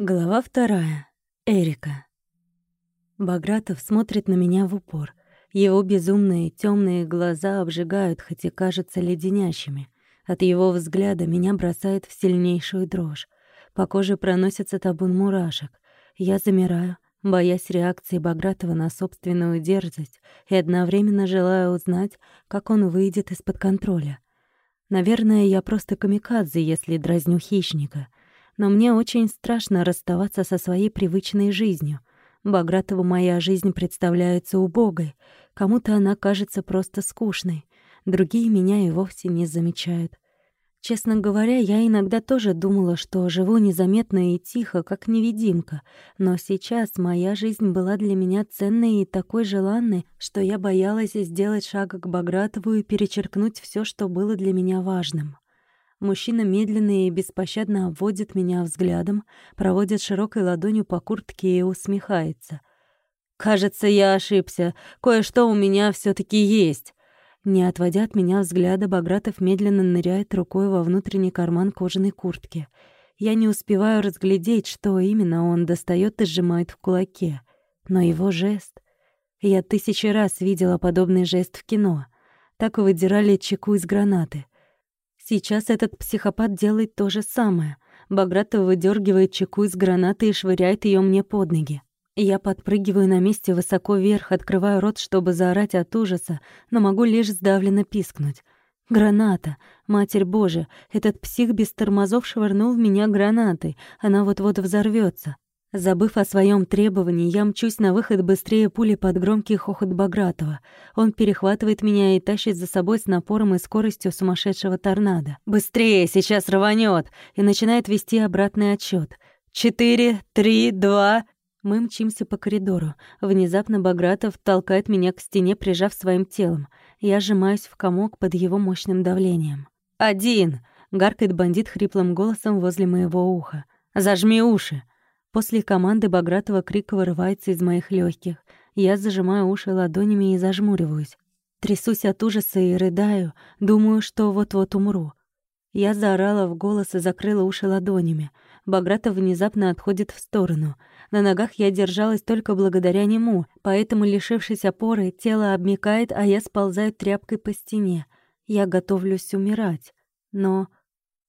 Глава вторая. Эрика. Багратов смотрит на меня в упор. Его безумные темные глаза обжигают, хоть и кажутся леденящими. От его взгляда меня бросает в сильнейшую дрожь. По коже проносится табун мурашек. Я замираю, боясь реакции Багратова на собственную дерзость и одновременно желаю узнать, как он выйдет из-под контроля. Наверное, я просто камикадзе, если дразню хищника — но мне очень страшно расставаться со своей привычной жизнью. Багратову моя жизнь представляется убогой, кому-то она кажется просто скучной, другие меня и вовсе не замечают. Честно говоря, я иногда тоже думала, что живу незаметно и тихо, как невидимка, но сейчас моя жизнь была для меня ценной и такой желанной, что я боялась сделать шаг к Багратову и перечеркнуть все, что было для меня важным. Мужчина медленно и беспощадно обводит меня взглядом, проводит широкой ладонью по куртке и усмехается. «Кажется, я ошибся. Кое-что у меня все таки есть». Не отводя от меня взгляда, Багратов медленно ныряет рукой во внутренний карман кожаной куртки. Я не успеваю разглядеть, что именно он достает и сжимает в кулаке. Но его жест... Я тысячи раз видела подобный жест в кино. Так выдирали чеку из гранаты — Сейчас этот психопат делает то же самое. Багратов выдергивает чеку из гранаты и швыряет ее мне под ноги. Я подпрыгиваю на месте высоко вверх, открываю рот, чтобы заорать от ужаса, но могу лишь сдавленно пискнуть. Граната! Матерь Божия! Этот псих без тормозов швырнул в меня гранатой. Она вот-вот взорвется. Забыв о своем требовании, я мчусь на выход быстрее пули под громкий хохот Багратова. Он перехватывает меня и тащит за собой с напором и скоростью сумасшедшего торнадо. «Быстрее, сейчас рванет! И начинает вести обратный отсчет. «Четыре, три, два...» Мы мчимся по коридору. Внезапно Багратов толкает меня к стене, прижав своим телом. Я сжимаюсь в комок под его мощным давлением. «Один!» — гаркает бандит хриплым голосом возле моего уха. «Зажми уши!» После команды Багратова крик вырывается из моих легких. Я зажимаю уши ладонями и зажмуриваюсь. Трясусь от ужаса и рыдаю, думаю, что вот-вот умру. Я заорала в голос и закрыла уши ладонями. Багратов внезапно отходит в сторону. На ногах я держалась только благодаря нему, поэтому, лишившись опоры, тело обмякает, а я сползаю тряпкой по стене. Я готовлюсь умирать. Но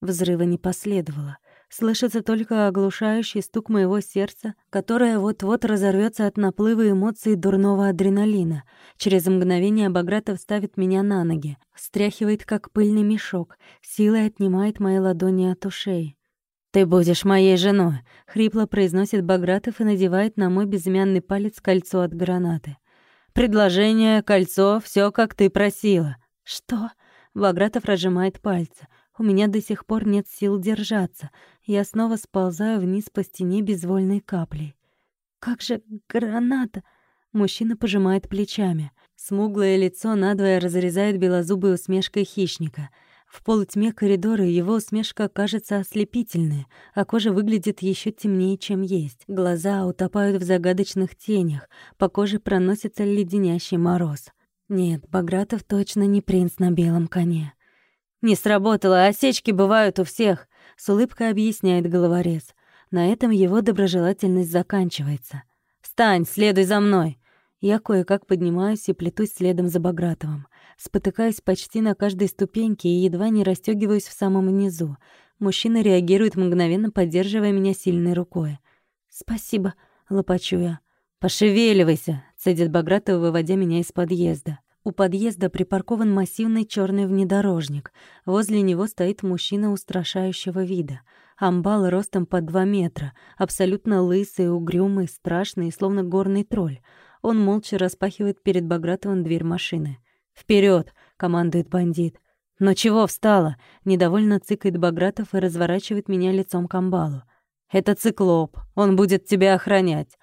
взрыва не последовало. Слышится только оглушающий стук моего сердца, которое вот-вот разорвется от наплыва эмоций дурного адреналина. Через мгновение Багратов ставит меня на ноги, стряхивает, как пыльный мешок, силой отнимает мои ладони от ушей. «Ты будешь моей женой», — хрипло произносит Багратов и надевает на мой безымянный палец кольцо от гранаты. «Предложение, кольцо, все как ты просила». «Что?» — Багратов разжимает пальцы — у меня до сих пор нет сил держаться. Я снова сползаю вниз по стене безвольной каплей. «Как же граната!» Мужчина пожимает плечами. Смуглое лицо надвое разрезает белозубой усмешкой хищника. В полутьме коридора его усмешка кажется ослепительной, а кожа выглядит еще темнее, чем есть. Глаза утопают в загадочных тенях, по коже проносится леденящий мороз. Нет, Багратов точно не принц на белом коне. «Не сработало, осечки бывают у всех», — с улыбкой объясняет головорез. На этом его доброжелательность заканчивается. «Встань, следуй за мной!» Я кое-как поднимаюсь и плетусь следом за Багратовым. Спотыкаюсь почти на каждой ступеньке и едва не расстёгиваюсь в самом низу. Мужчина реагирует мгновенно, поддерживая меня сильной рукой. «Спасибо», — лопачу я. «Пошевеливайся», — цедит Багратов, выводя меня из подъезда. У подъезда припаркован массивный черный внедорожник. Возле него стоит мужчина устрашающего вида. Амбал ростом под два метра, абсолютно лысый, угрюмый, страшный, словно горный тролль. Он молча распахивает перед Багратовым дверь машины. Вперед! командует бандит. «Но чего встала?» — недовольно цыкает Багратов и разворачивает меня лицом к амбалу. «Это циклоп. Он будет тебя охранять.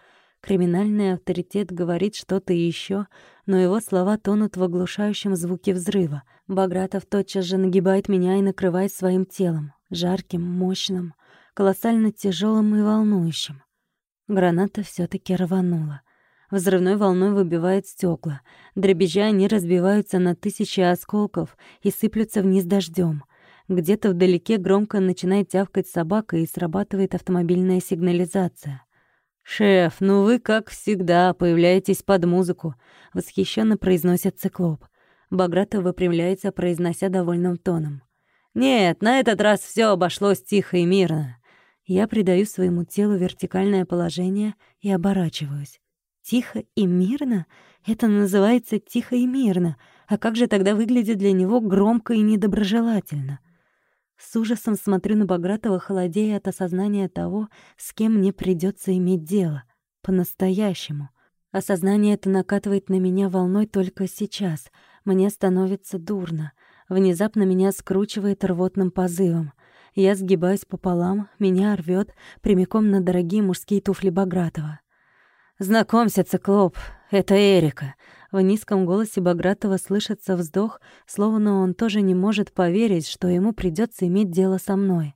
Криминальный авторитет говорит что-то еще, но его слова тонут в оглушающем звуке взрыва. Багратов тотчас же нагибает меня и накрывает своим телом, жарким, мощным, колоссально тяжелым и волнующим. Граната все таки рванула. Взрывной волной выбивает стекла. Дребезжа они разбиваются на тысячи осколков и сыплются вниз дождем. Где-то вдалеке громко начинает тявкать собака и срабатывает автомобильная сигнализация. «Шеф, ну вы, как всегда, появляетесь под музыку», — восхищенно произносит циклоп. Багратов выпрямляется, произнося довольным тоном. «Нет, на этот раз все обошлось тихо и мирно». Я придаю своему телу вертикальное положение и оборачиваюсь. Тихо и мирно? Это называется тихо и мирно. А как же тогда выглядит для него громко и недоброжелательно? С ужасом смотрю на Багратова, холодея от осознания того, с кем мне придется иметь дело. По-настоящему. Осознание это накатывает на меня волной только сейчас. Мне становится дурно. Внезапно меня скручивает рвотным позывом. Я сгибаюсь пополам, меня рвет прямиком на дорогие мужские туфли Багратова. «Знакомься, циклоп, это Эрика. В низком голосе Багратова слышится вздох, словно он тоже не может поверить, что ему придется иметь дело со мной.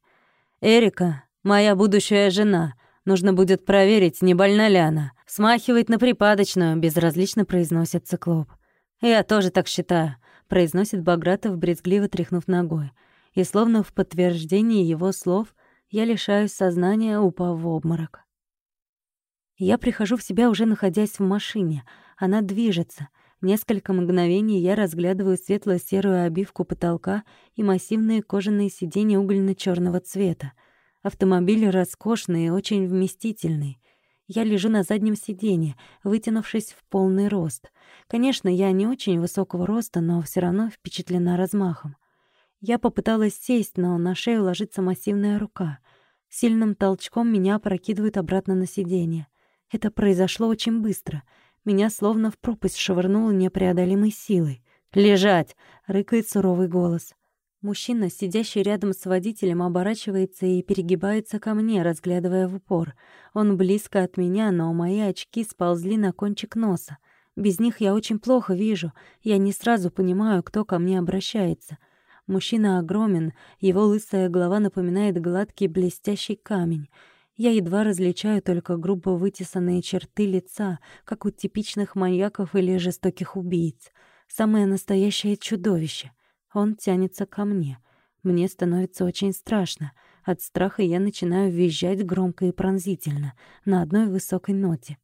«Эрика, моя будущая жена. Нужно будет проверить, не больна ли она. Смахивает на припадочную», — безразлично произносит циклоп. «Я тоже так считаю», — произносит Багратов, брезгливо тряхнув ногой. И словно в подтверждении его слов я лишаюсь сознания, упав в обморок. Я прихожу в себя, уже находясь в машине. Она движется. Несколько мгновений я разглядываю светло-серую обивку потолка и массивные кожаные сиденья угольно черного цвета. Автомобиль роскошный и очень вместительный. Я лежу на заднем сиденье, вытянувшись в полный рост. Конечно, я не очень высокого роста, но все равно впечатлена размахом. Я попыталась сесть, но на шею ложится массивная рука. Сильным толчком меня опрокидывают обратно на сиденье. Это произошло очень быстро. Меня словно в пропасть швырнуло непреодолимой силой. «Лежать!» — рыкает суровый голос. Мужчина, сидящий рядом с водителем, оборачивается и перегибается ко мне, разглядывая в упор. Он близко от меня, но мои очки сползли на кончик носа. Без них я очень плохо вижу. Я не сразу понимаю, кто ко мне обращается. Мужчина огромен, его лысая голова напоминает гладкий блестящий камень. Я едва различаю только грубо вытесанные черты лица, как у типичных маньяков или жестоких убийц. Самое настоящее чудовище. Он тянется ко мне. Мне становится очень страшно. От страха я начинаю визжать громко и пронзительно, на одной высокой ноте.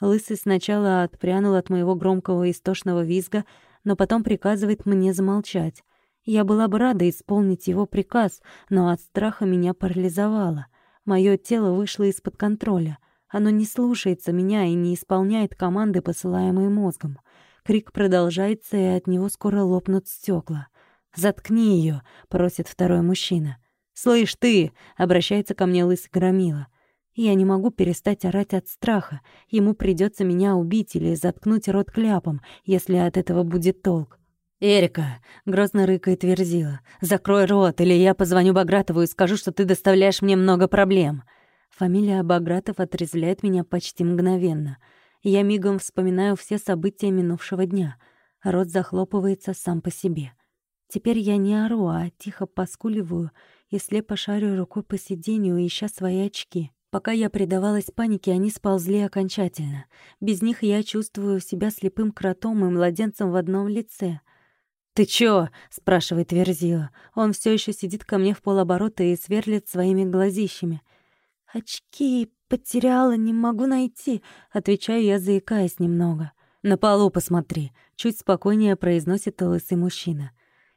Лысый сначала отпрянул от моего громкого истошного визга, но потом приказывает мне замолчать. Я была бы рада исполнить его приказ, но от страха меня парализовало — Моё тело вышло из-под контроля. Оно не слушается меня и не исполняет команды, посылаемые мозгом. Крик продолжается, и от него скоро лопнут стекла. «Заткни её», — просит второй мужчина. «Слышь ты!» — обращается ко мне лысый громила. Я не могу перестать орать от страха. Ему придется меня убить или заткнуть рот кляпом, если от этого будет толк. «Эрика!» — грозно рыкает Верзила. «Закрой рот, или я позвоню Багратову и скажу, что ты доставляешь мне много проблем». Фамилия Багратов отрезвляет меня почти мгновенно. Я мигом вспоминаю все события минувшего дня. Рот захлопывается сам по себе. Теперь я не ору, а тихо поскуливаю и слепо шарю рукой по сиденью, ища свои очки. Пока я предавалась панике, они сползли окончательно. Без них я чувствую себя слепым кротом и младенцем в одном лице. «Ты чё?» — спрашивает Верзила. Он все еще сидит ко мне в полоборота и сверлит своими глазищами. «Очки потеряла, не могу найти», — отвечаю я, заикаясь немного. «На полу посмотри», — чуть спокойнее произносит лысый мужчина.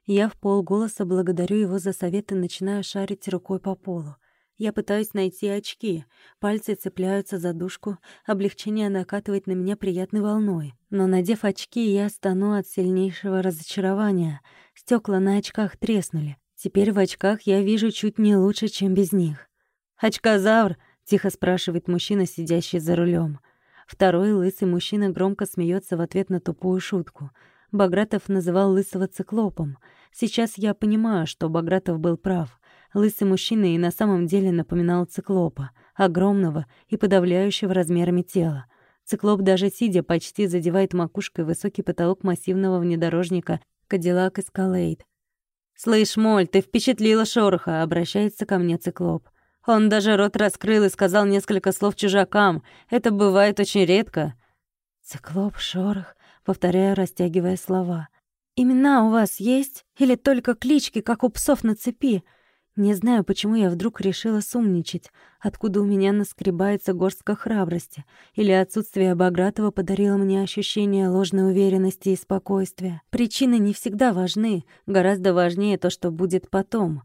Я в полголоса благодарю его за совет и начинаю шарить рукой по полу. Я пытаюсь найти очки. Пальцы цепляются за дужку. Облегчение накатывает на меня приятной волной. Но, надев очки, я стану от сильнейшего разочарования. Стекла на очках треснули. Теперь в очках я вижу чуть не лучше, чем без них. «Очкозавр?» — тихо спрашивает мужчина, сидящий за рулем. Второй лысый мужчина громко смеется в ответ на тупую шутку. Багратов называл лысого циклопом. Сейчас я понимаю, что Багратов был прав. Лысый мужчина и на самом деле напоминал циклопа, огромного и подавляющего размерами тела. Циклоп даже сидя почти задевает макушкой высокий потолок массивного внедорожника Cadillac Escalade. «Слышь, Моль, ты впечатлила шороха», — обращается ко мне циклоп. Он даже рот раскрыл и сказал несколько слов чужакам. Это бывает очень редко. «Циклоп, шорох», — повторяю, растягивая слова. «Имена у вас есть? Или только клички, как у псов на цепи?» Не знаю, почему я вдруг решила сумничать, откуда у меня наскребается горстка храбрости, или отсутствие Багратова подарило мне ощущение ложной уверенности и спокойствия. Причины не всегда важны, гораздо важнее то, что будет потом.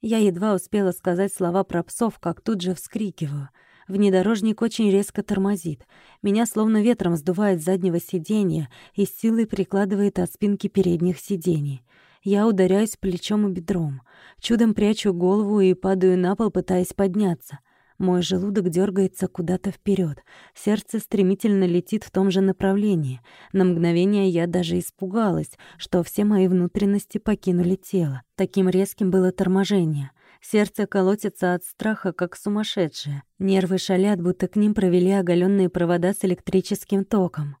Я едва успела сказать слова про псов, как тут же вскрикиваю. Внедорожник очень резко тормозит. Меня словно ветром сдувает с заднего сиденья и силой прикладывает от спинки передних сидений. Я ударяюсь плечом и бедром. Чудом прячу голову и падаю на пол, пытаясь подняться. Мой желудок дергается куда-то вперед. Сердце стремительно летит в том же направлении. На мгновение я даже испугалась, что все мои внутренности покинули тело. Таким резким было торможение. Сердце колотится от страха, как сумасшедшее. Нервы шалят, будто к ним провели оголенные провода с электрическим током.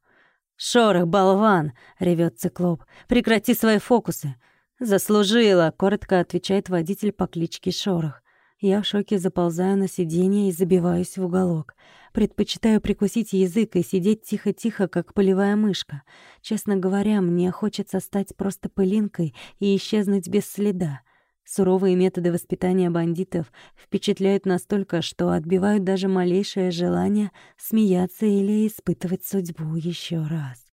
«Шорох, болван!» — ревет циклоп. «Прекрати свои фокусы!» «Заслужила!» — коротко отвечает водитель по кличке Шорох. Я в шоке заползаю на сиденье и забиваюсь в уголок. Предпочитаю прикусить язык и сидеть тихо-тихо, как полевая мышка. Честно говоря, мне хочется стать просто пылинкой и исчезнуть без следа. Суровые методы воспитания бандитов впечатляют настолько, что отбивают даже малейшее желание смеяться или испытывать судьбу еще раз.